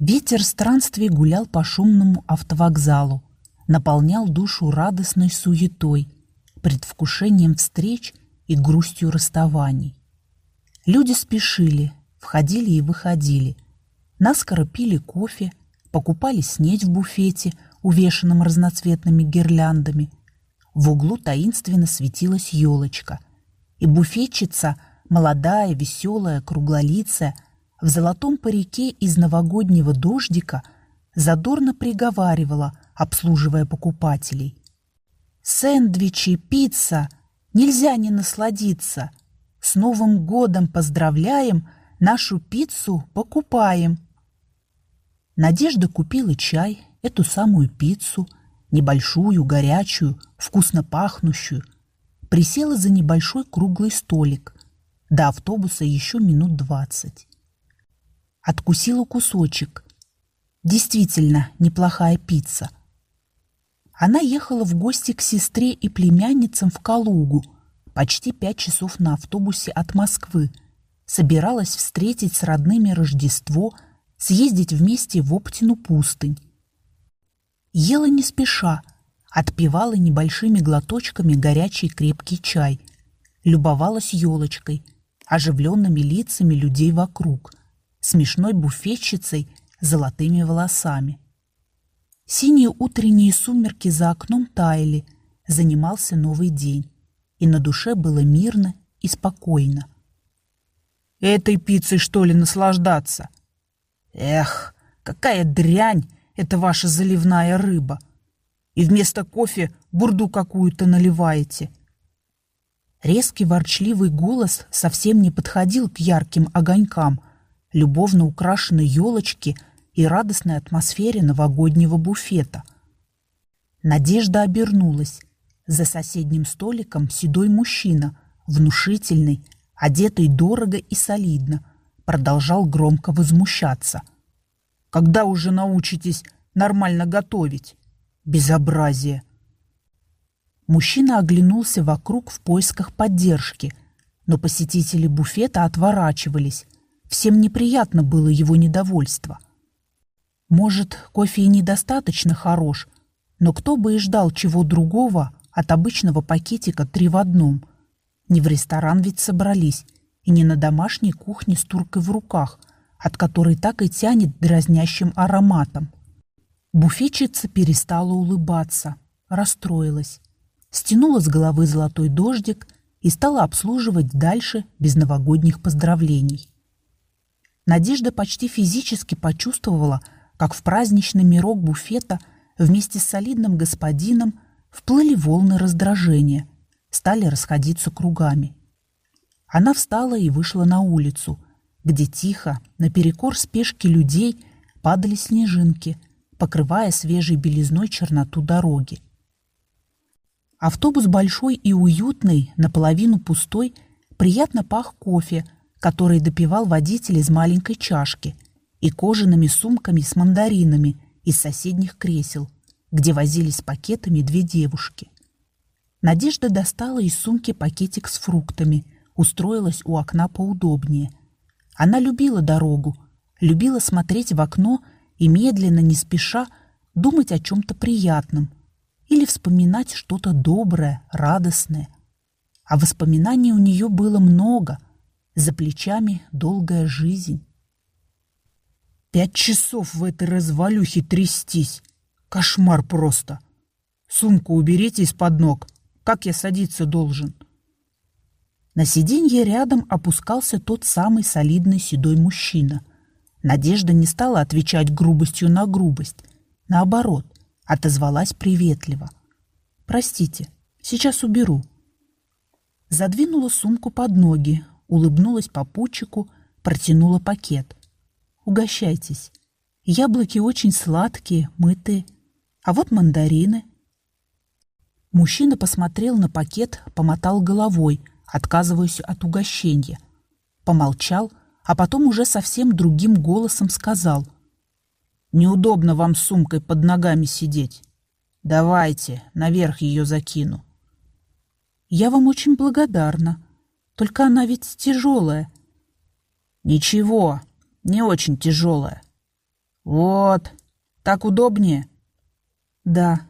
Ветер странствий гулял по шумному автовокзалу, наполнял душу радостной суетой, предвкушением встреч и грустью расставаний. Люди спешили, входили и выходили, наскоро пили кофе, покупали снедь в буфете, увешанном разноцветными гирляндами. В углу таинственно светилась елочка, и буфетчица, молодая, веселая, круглолицая, в золотом парике из новогоднего дождика задорно приговаривала, обслуживая покупателей. «Сэндвичи, пицца! Нельзя не насладиться! С Новым годом поздравляем! Нашу пиццу покупаем!» Надежда купила чай, эту самую пиццу, небольшую, горячую, вкусно пахнущую, присела за небольшой круглый столик. До автобуса еще минут двадцать. Откусила кусочек. Действительно, неплохая пицца. Она ехала в гости к сестре и племянницам в Калугу, почти пять часов на автобусе от Москвы. Собиралась встретить с родными Рождество, съездить вместе в Оптину пустынь. Ела не спеша, отпивала небольшими глоточками горячий крепкий чай, любовалась елочкой, оживленными лицами людей вокруг – смешной буфетчицей с золотыми волосами. Синие утренние сумерки за окном таяли, занимался новый день, и на душе было мирно и спокойно. «Этой пиццей, что ли, наслаждаться?» «Эх, какая дрянь это ваша заливная рыба! И вместо кофе бурду какую-то наливаете!» Резкий ворчливый голос совсем не подходил к ярким огонькам – любовно украшенной елочки и радостной атмосфере новогоднего буфета. Надежда обернулась. За соседним столиком седой мужчина, внушительный, одетый дорого и солидно, продолжал громко возмущаться. «Когда уже научитесь нормально готовить? Безобразие!» Мужчина оглянулся вокруг в поисках поддержки, но посетители буфета отворачивались, Всем неприятно было его недовольство. Может, кофе и недостаточно хорош, но кто бы и ждал чего другого от обычного пакетика три в одном. Не в ресторан ведь собрались, и не на домашней кухне с туркой в руках, от которой так и тянет дразнящим ароматом. Буфетчица перестала улыбаться, расстроилась, стянула с головы золотой дождик и стала обслуживать дальше без новогодних поздравлений. Надежда почти физически почувствовала, как в праздничный мирок буфета вместе с солидным господином вплыли волны раздражения, стали расходиться кругами. Она встала и вышла на улицу, где тихо, наперекор спешки людей, падали снежинки, покрывая свежей белизной черноту дороги. Автобус большой и уютный, наполовину пустой, приятно пах кофе, который допивал водитель из маленькой чашки, и кожаными сумками с мандаринами из соседних кресел, где возились пакетами две девушки. Надежда достала из сумки пакетик с фруктами, устроилась у окна поудобнее. Она любила дорогу, любила смотреть в окно и медленно, не спеша, думать о чем-то приятном или вспоминать что-то доброе, радостное. А воспоминаний у нее было много, за плечами долгая жизнь. Пять часов в этой развалюхе трястись. Кошмар просто. Сумку уберите из-под ног. Как я садиться должен? На сиденье рядом опускался тот самый солидный седой мужчина. Надежда не стала отвечать грубостью на грубость. Наоборот, отозвалась приветливо. «Простите, сейчас уберу». Задвинула сумку под ноги, улыбнулась попутчику, протянула пакет. «Угощайтесь. Яблоки очень сладкие, мытые. А вот мандарины». Мужчина посмотрел на пакет, помотал головой, отказываясь от угощения. Помолчал, а потом уже совсем другим голосом сказал. «Неудобно вам с сумкой под ногами сидеть. Давайте, наверх ее закину». «Я вам очень благодарна», только она ведь тяжелая. Ничего, не очень тяжелая. Вот, так удобнее. Да,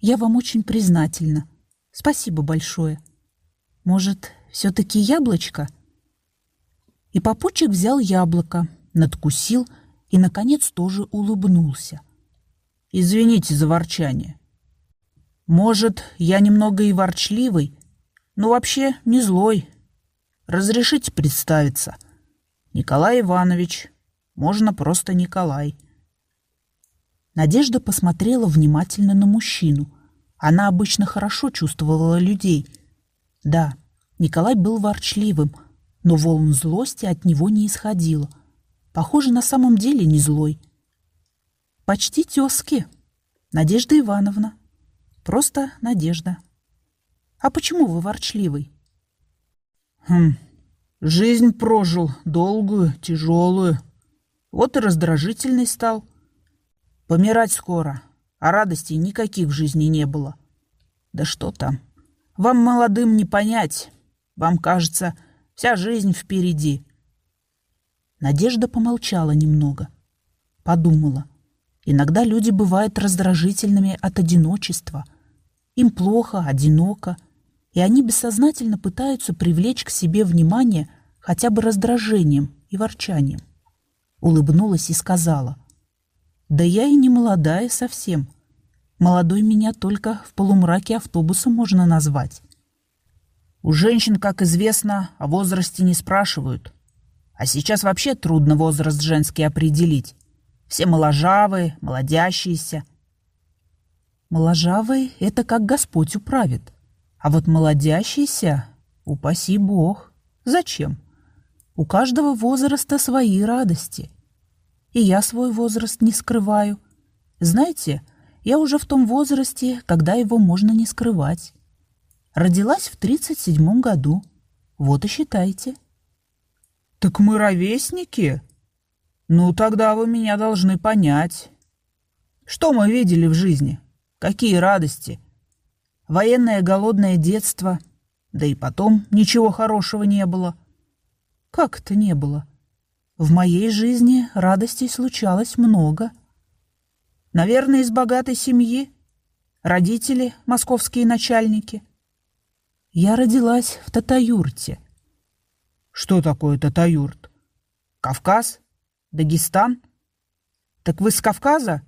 я вам очень признательна. Спасибо большое. Может, все-таки яблочко? И попутчик взял яблоко, надкусил и, наконец, тоже улыбнулся. Извините за ворчание. Может, я немного и ворчливый, но вообще не злой. Разрешите представиться. Николай Иванович. Можно просто Николай. Надежда посмотрела внимательно на мужчину. Она обычно хорошо чувствовала людей. Да, Николай был ворчливым, но волн злости от него не исходило. Похоже, на самом деле не злой. Почти тезки. Надежда Ивановна. Просто Надежда. А почему вы ворчливый? Хм, жизнь прожил долгую, тяжелую. Вот и раздражительный стал. Помирать скоро, а радостей никаких в жизни не было. Да что там, вам, молодым, не понять. Вам кажется, вся жизнь впереди. Надежда помолчала немного. Подумала. Иногда люди бывают раздражительными от одиночества. Им плохо, одиноко, и они бессознательно пытаются привлечь к себе внимание хотя бы раздражением и ворчанием. Улыбнулась и сказала, «Да я и не молодая совсем. Молодой меня только в полумраке автобуса можно назвать». У женщин, как известно, о возрасте не спрашивают. А сейчас вообще трудно возраст женский определить. Все моложавые, молодящиеся. Моложавые — это как Господь управит. А вот молодящиеся, упаси Бог. Зачем? У каждого возраста свои радости. И я свой возраст не скрываю. Знаете, я уже в том возрасте, когда его можно не скрывать. Родилась в 37-м году. Вот и считайте. Так мы ровесники? Ну, тогда вы меня должны понять. Что мы видели в жизни? Какие радости? Военное голодное детство. Да и потом ничего хорошего не было. Как это не было? В моей жизни радостей случалось много. Наверное, из богатой семьи. Родители — московские начальники. Я родилась в Татаюрте. Что такое Татаюрт? Кавказ? Дагестан? Так вы с Кавказа?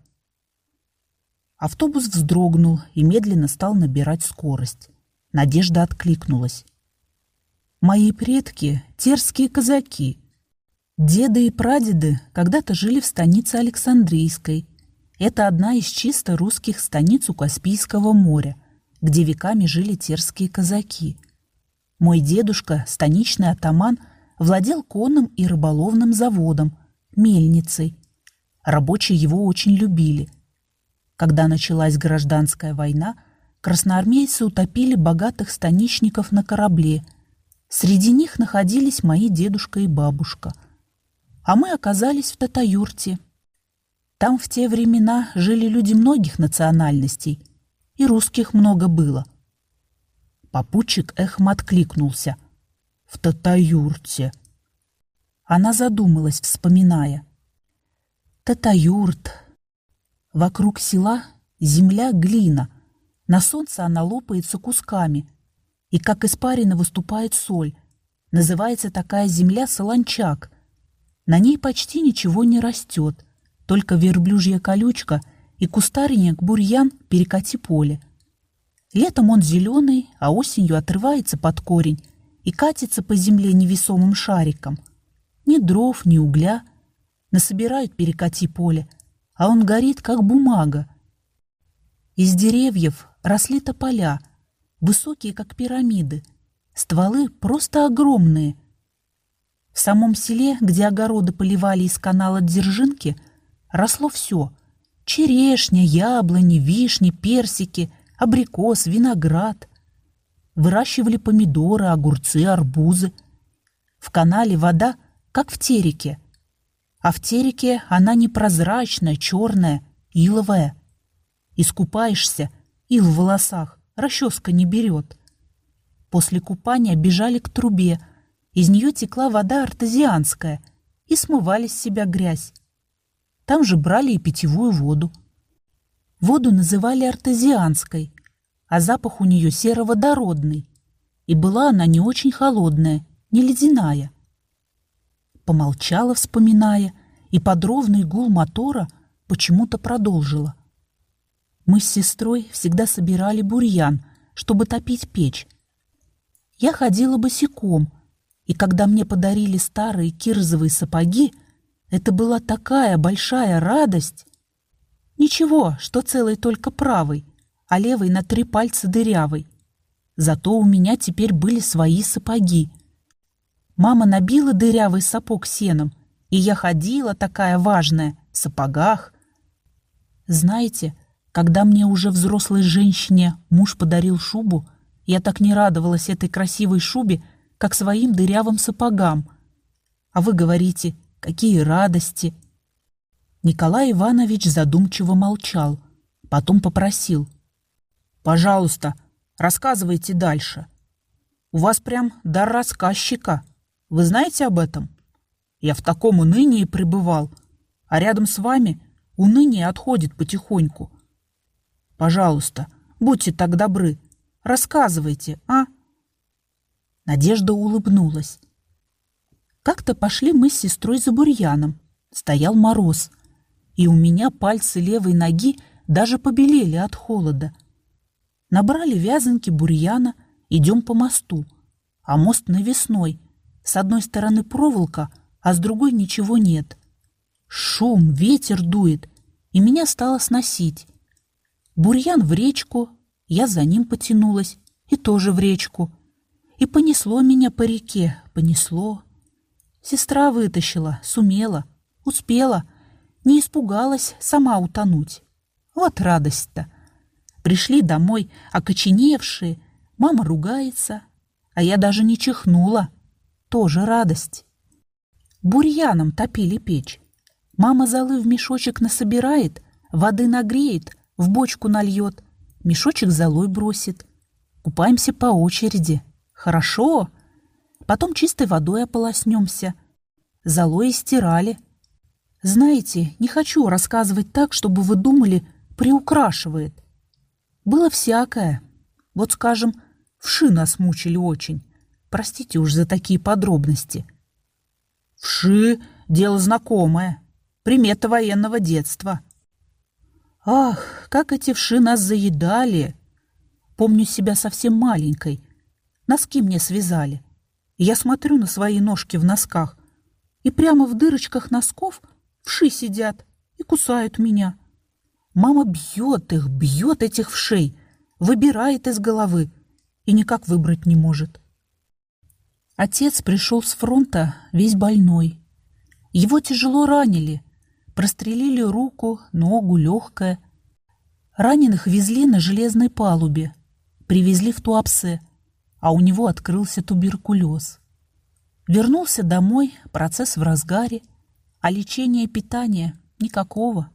Автобус вздрогнул и медленно стал набирать скорость. Надежда откликнулась. «Мои предки — терские казаки. Деды и прадеды когда-то жили в станице Александрийской. Это одна из чисто русских станиц у Каспийского моря, где веками жили терские казаки. Мой дедушка, станичный атаман, владел конным и рыболовным заводом — мельницей. Рабочие его очень любили. Когда началась гражданская война, красноармейцы утопили богатых станичников на корабле. Среди них находились мои дедушка и бабушка. А мы оказались в Татаюрте. Там в те времена жили люди многих национальностей, и русских много было. Попутчик эхом откликнулся. «В Татаюрте!» Она задумалась, вспоминая. Татаюрт. Вокруг села земля глина. На солнце она лопается кусками. И как испарина выступает соль. Называется такая земля солончак. На ней почти ничего не растет. Только верблюжья колючка и кустарник бурьян перекати поле. Летом он зеленый, а осенью отрывается под корень и катится по земле невесомым шариком — ни дров, ни угля. Насобирают перекати поле, а он горит, как бумага. Из деревьев росли тополя, высокие, как пирамиды. Стволы просто огромные. В самом селе, где огороды поливали из канала Дзержинки, росло все — черешня, яблони, вишни, персики, абрикос, виноград. Выращивали помидоры, огурцы, арбузы. В канале вода как в тереке. А в тереке она непрозрачная, черная, иловая. Искупаешься, ил в волосах, расческа не берет. После купания бежали к трубе, из нее текла вода артезианская, и смывали с себя грязь. Там же брали и питьевую воду. Воду называли артезианской, а запах у нее сероводородный. И была она не очень холодная, не ледяная. Помолчала, вспоминая, и под ровный гул мотора почему-то продолжила. Мы с сестрой всегда собирали бурьян, чтобы топить печь. Я ходила босиком, и когда мне подарили старые кирзовые сапоги, это была такая большая радость. Ничего, что целый только правый, а левый на три пальца дырявый. Зато у меня теперь были свои сапоги. Мама набила дырявый сапог сеном, и я ходила такая важная, в сапогах. Знаете, когда мне уже взрослой женщине муж подарил шубу, я так не радовалась этой красивой шубе, как своим дырявым сапогам. А вы говорите, какие радости! Николай Иванович задумчиво молчал, потом попросил. «Пожалуйста, рассказывайте дальше. У вас прям дар рассказчика. Вы знаете об этом? Я в таком унынии пребывал, а рядом с вами уныние отходит потихоньку. Пожалуйста, будьте так добры, рассказывайте, а?» Надежда улыбнулась. Как-то пошли мы с сестрой за бурьяном. Стоял мороз, и у меня пальцы левой ноги даже побелели от холода. Набрали вязанки бурьяна, идем по мосту. А мост навесной. С одной стороны проволока, а с другой ничего нет. Шум, ветер дует, и меня стало сносить. Бурьян в речку, я за ним потянулась, и тоже в речку. И понесло меня по реке, понесло. Сестра вытащила, сумела, успела, не испугалась сама утонуть. Вот радость-то. Пришли домой, окоченевшие, мама ругается, а я даже не чихнула. Тоже радость. Бурьяном топили печь. Мама золы в мешочек насобирает, воды нагреет, в бочку нальет, мешочек золой бросит. Купаемся по очереди. Хорошо. Потом чистой водой ополоснемся. Золой стирали. Знаете, не хочу рассказывать так, чтобы вы думали, приукрашивает. Было всякое. Вот, скажем, вши нас мучили очень. Простите уж за такие подробности. Вши — дело знакомое. Примета военного детства. Ах, как эти вши нас заедали! Помню себя совсем маленькой, Носки мне связали. Я смотрю на свои ножки в носках, и прямо в дырочках носков вши сидят и кусают меня. Мама бьет их, бьет этих вшей, выбирает из головы и никак выбрать не может. Отец пришел с фронта весь больной. Его тяжело ранили, прострелили руку, ногу, легкое. Раненых везли на железной палубе, привезли в Туапсе — а у него открылся туберкулез. Вернулся домой, процесс в разгаре, а лечения питания никакого.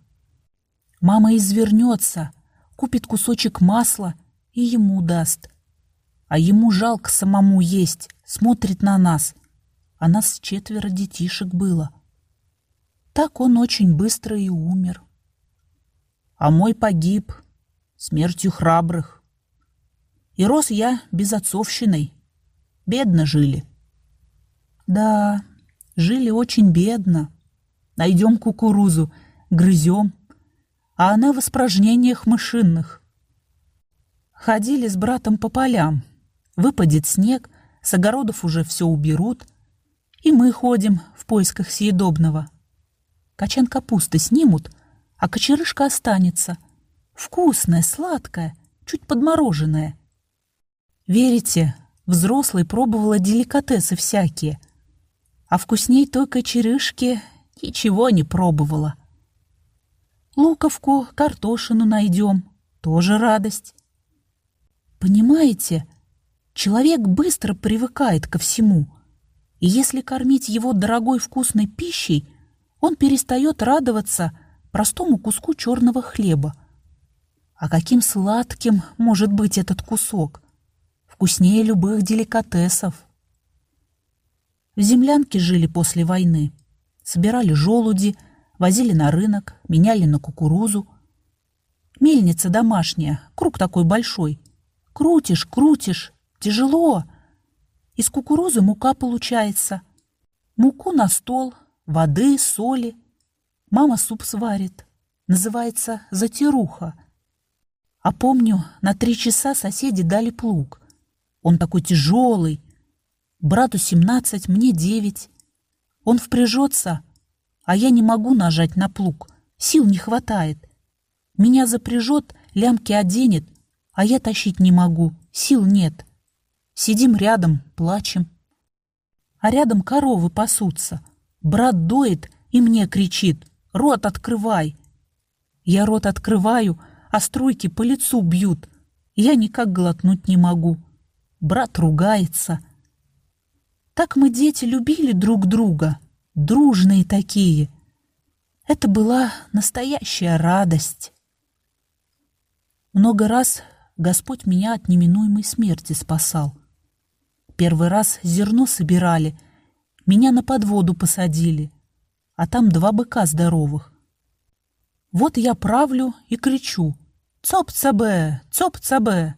Мама извернется, купит кусочек масла и ему даст. А ему жалко самому есть, смотрит на нас. А нас четверо детишек было. Так он очень быстро и умер. А мой погиб смертью храбрых. И рос я безотцовщиной. Бедно жили. Да, жили очень бедно. Найдем кукурузу, грызем, а она в испражнениях мышинных. Ходили с братом по полям. Выпадет снег, с огородов уже все уберут, и мы ходим в поисках съедобного. Качан капусты снимут, а кочерышка останется. Вкусная, сладкая, чуть подмороженная. Верите, взрослый пробовала деликатесы всякие, а вкусней только черышки ничего не пробовала. Луковку, картошину найдем, тоже радость. Понимаете, человек быстро привыкает ко всему, и если кормить его дорогой вкусной пищей, он перестает радоваться простому куску черного хлеба. А каким сладким может быть этот кусок? вкуснее любых деликатесов. В землянке жили после войны. Собирали желуди, Возили на рынок, меняли на кукурузу. Мельница домашняя, круг такой большой. Крутишь, крутишь, тяжело. Из кукурузы мука получается. Муку на стол, воды, соли. Мама суп сварит. Называется затируха. А помню, на три часа соседи дали плуг. Он такой тяжелый. Брату семнадцать, мне девять. Он впряжется, а я не могу нажать на плуг. Сил не хватает. Меня запряжет, лямки оденет, а я тащить не могу, сил нет. Сидим рядом, плачем. А рядом коровы пасутся. Брат доит и мне кричит «Рот открывай!» Я рот открываю, а струйки по лицу бьют. Я никак глотнуть не могу. Брат ругается. Так мы, дети, любили друг друга. Дружные такие. Это была настоящая радость. Много раз Господь меня от неминуемой смерти спасал. Первый раз зерно собирали, меня на подводу посадили, а там два быка здоровых. Вот я правлю и кричу «Цоп-цабе! Цоп-цабе!»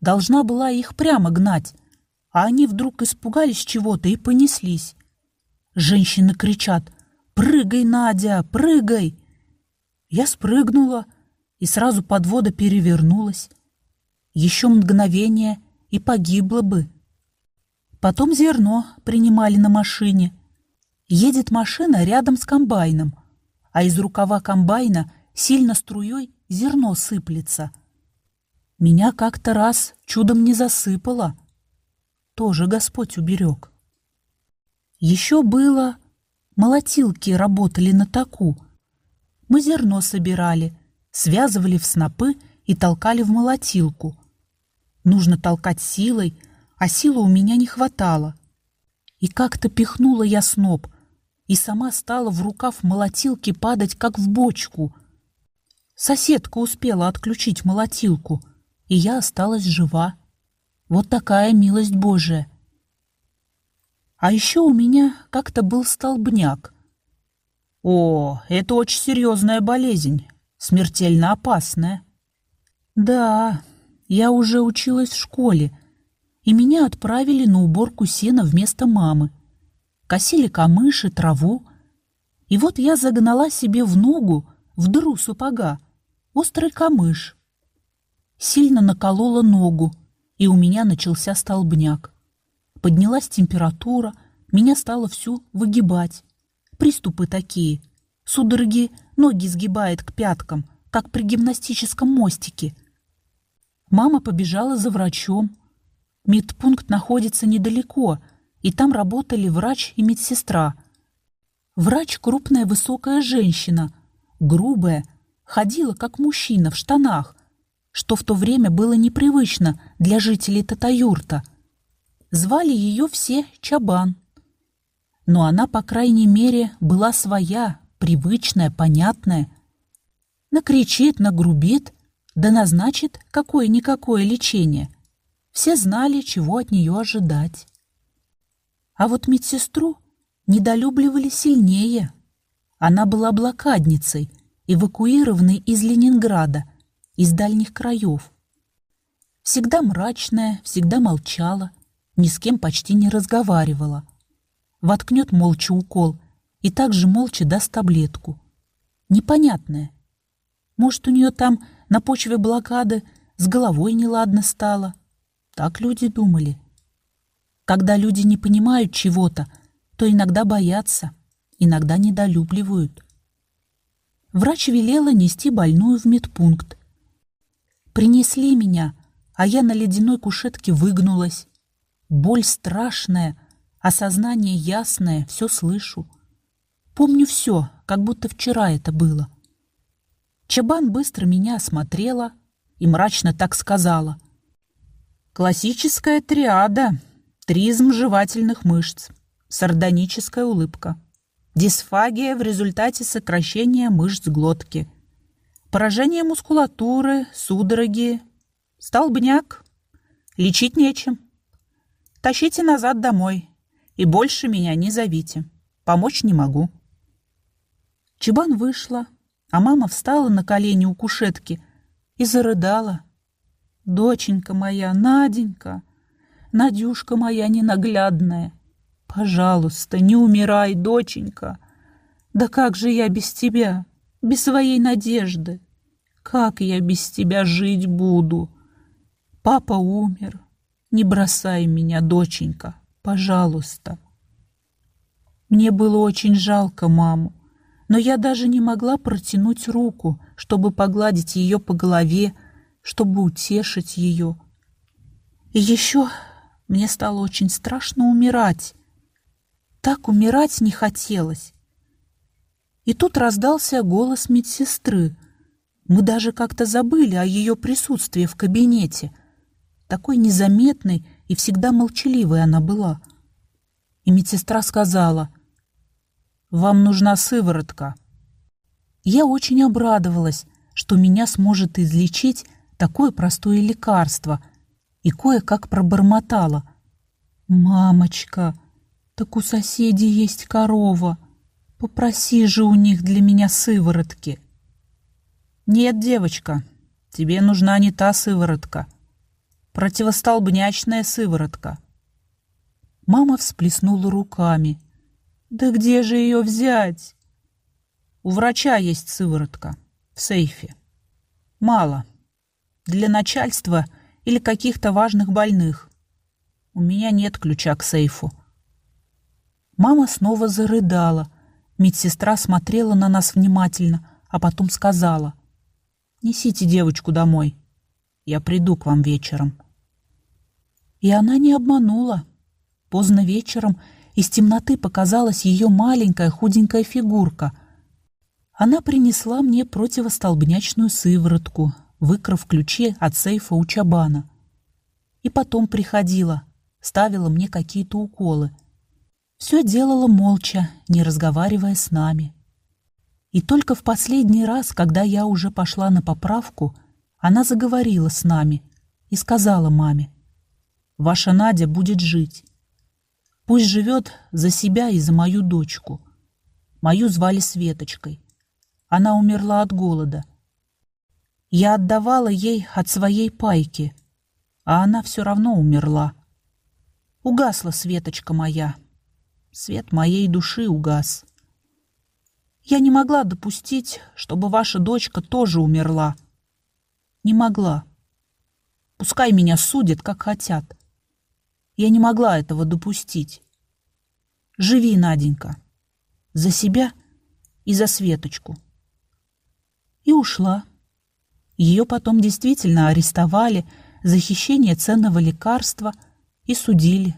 Должна была их прямо гнать, а они вдруг испугались чего-то и понеслись. Женщины кричат «Прыгай, Надя, прыгай!» Я спрыгнула, и сразу подвода перевернулась. Еще мгновение и погибла бы. Потом зерно принимали на машине. Едет машина рядом с комбайном, а из рукава комбайна сильно струей зерно сыплется. Меня как-то раз чудом не засыпало. Тоже Господь уберег. Еще было... Молотилки работали на таку. Мы зерно собирали, связывали в снопы и толкали в молотилку. Нужно толкать силой, а силы у меня не хватало. И как-то пихнула я сноп, и сама стала в рукав молотилки падать, как в бочку. Соседка успела отключить молотилку, и я осталась жива. Вот такая милость Божия. А еще у меня как-то был столбняк. О, это очень серьезная болезнь, смертельно опасная. Да, я уже училась в школе, и меня отправили на уборку сена вместо мамы. Косили камыши, траву. И вот я загнала себе в ногу, в дыру сапога, острый камыш. Сильно наколола ногу, и у меня начался столбняк. Поднялась температура, меня стало всю выгибать. Приступы такие. Судороги ноги сгибает к пяткам, как при гимнастическом мостике. Мама побежала за врачом. Медпункт находится недалеко, и там работали врач и медсестра. Врач — крупная высокая женщина, грубая, ходила как мужчина в штанах, что в то время было непривычно для жителей Татаюрта — Звали ее все Чабан. Но она, по крайней мере, была своя, привычная, понятная. Накричит, нагрубит, да назначит какое-никакое лечение. Все знали, чего от нее ожидать. А вот медсестру недолюбливали сильнее. Она была блокадницей, эвакуированной из Ленинграда, из дальних краев. Всегда мрачная, всегда молчала, ни с кем почти не разговаривала. Воткнет молча укол и также молча даст таблетку. Непонятное. Может, у нее там на почве блокады с головой неладно стало. Так люди думали. Когда люди не понимают чего-то, то иногда боятся, иногда недолюбливают. Врач велела нести больную в медпункт. Принесли меня, а я на ледяной кушетке выгнулась. Боль страшная, осознание ясное, все слышу. Помню все, как будто вчера это было. Чабан быстро меня осмотрела и мрачно так сказала. Классическая триада, тризм жевательных мышц, сардоническая улыбка, дисфагия в результате сокращения мышц глотки, поражение мускулатуры, судороги, столбняк. Лечить нечем. Тащите назад домой и больше меня не зовите. Помочь не могу. Чебан вышла, а мама встала на колени у кушетки и зарыдала. «Доченька моя, Наденька, Надюшка моя ненаглядная, пожалуйста, не умирай, доченька. Да как же я без тебя, без своей надежды? Как я без тебя жить буду? Папа умер. Не бросай меня, доченька, пожалуйста». Мне было очень жалко маму но я даже не могла протянуть руку, чтобы погладить ее по голове, чтобы утешить ее. И еще мне стало очень страшно умирать. Так умирать не хотелось. И тут раздался голос медсестры. Мы даже как-то забыли о ее присутствии в кабинете. Такой незаметной и всегда молчаливой она была. И медсестра сказала, вам нужна сыворотка». Я очень обрадовалась, что меня сможет излечить такое простое лекарство, и кое-как пробормотала. «Мамочка, так у соседей есть корова. Попроси же у них для меня сыворотки». «Нет, девочка, тебе нужна не та сыворотка. Противостолбнячная сыворотка». Мама всплеснула руками – да где же ее взять? У врача есть сыворотка. В сейфе. Мало. Для начальства или каких-то важных больных. У меня нет ключа к сейфу. Мама снова зарыдала. Медсестра смотрела на нас внимательно, а потом сказала. «Несите девочку домой. Я приду к вам вечером». И она не обманула. Поздно вечером из темноты показалась ее маленькая худенькая фигурка. Она принесла мне противостолбнячную сыворотку, выкрав ключи от сейфа у Чабана. И потом приходила, ставила мне какие-то уколы. Все делала молча, не разговаривая с нами. И только в последний раз, когда я уже пошла на поправку, она заговорила с нами и сказала маме, «Ваша Надя будет жить. Пусть живет за себя и за мою дочку. Мою звали Светочкой. Она умерла от голода. Я отдавала ей от своей пайки, а она все равно умерла. Угасла Светочка моя. Свет моей души угас. Я не могла допустить, чтобы ваша дочка тоже умерла. Не могла. Пускай меня судят, как хотят. Я не могла этого допустить. Живи, Наденька. За себя и за Светочку. И ушла. Ее потом действительно арестовали за хищение ценного лекарства и судили.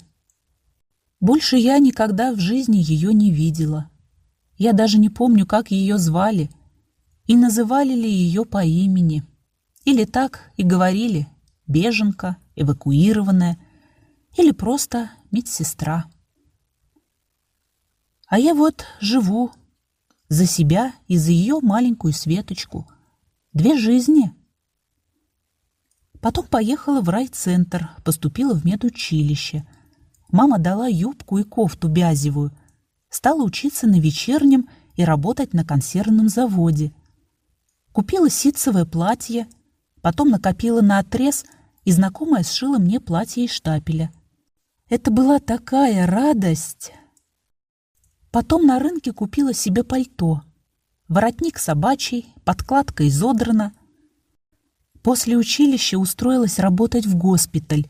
Больше я никогда в жизни ее не видела. Я даже не помню, как ее звали и называли ли ее по имени. Или так и говорили «беженка», «эвакуированная», или просто медсестра. А я вот живу за себя и за ее маленькую Светочку. Две жизни. Потом поехала в райцентр, поступила в медучилище. Мама дала юбку и кофту бязевую. Стала учиться на вечернем и работать на консервном заводе. Купила ситцевое платье, потом накопила на отрез, и знакомая сшила мне платье из штапеля. Это была такая радость. Потом на рынке купила себе пальто. Воротник собачий, подкладка изодрана. После училища устроилась работать в госпиталь.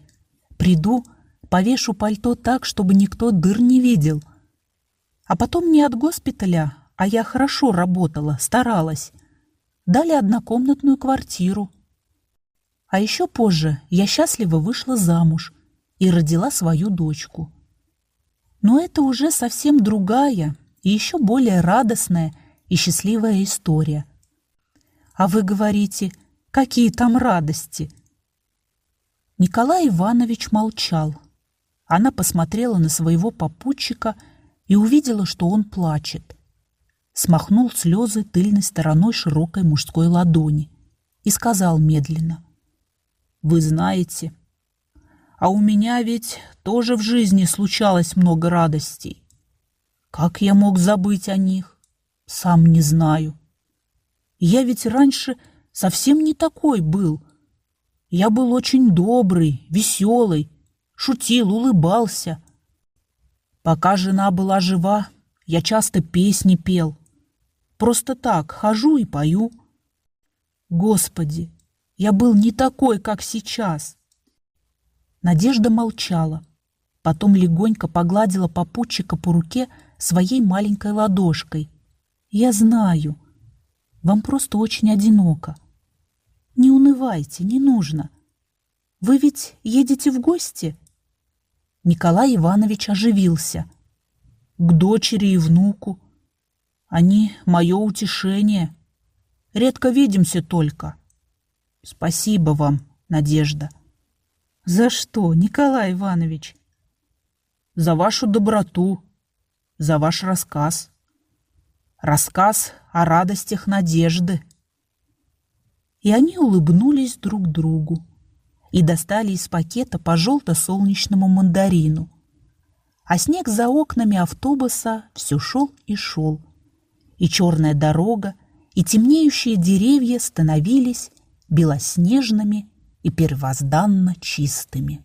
Приду, повешу пальто так, чтобы никто дыр не видел. А потом не от госпиталя, а я хорошо работала, старалась. Дали однокомнатную квартиру. А еще позже я счастливо вышла замуж и родила свою дочку. Но это уже совсем другая и еще более радостная и счастливая история. А вы говорите, какие там радости? Николай Иванович молчал. Она посмотрела на своего попутчика и увидела, что он плачет. Смахнул слезы тыльной стороной широкой мужской ладони и сказал медленно. «Вы знаете, а у меня ведь тоже в жизни случалось много радостей. Как я мог забыть о них? Сам не знаю. Я ведь раньше совсем не такой был. Я был очень добрый, веселый, шутил, улыбался. Пока жена была жива, я часто песни пел. Просто так хожу и пою. Господи, я был не такой, как сейчас. Надежда молчала. Потом легонько погладила попутчика по руке своей маленькой ладошкой. «Я знаю. Вам просто очень одиноко. Не унывайте, не нужно. Вы ведь едете в гости?» Николай Иванович оживился. «К дочери и внуку. Они — мое утешение. Редко видимся только. Спасибо вам, Надежда». «За что, Николай Иванович?» «За вашу доброту, за ваш рассказ. Рассказ о радостях надежды». И они улыбнулись друг другу и достали из пакета по желто-солнечному мандарину. А снег за окнами автобуса все шел и шел. И черная дорога, и темнеющие деревья становились белоснежными и первозданно чистыми.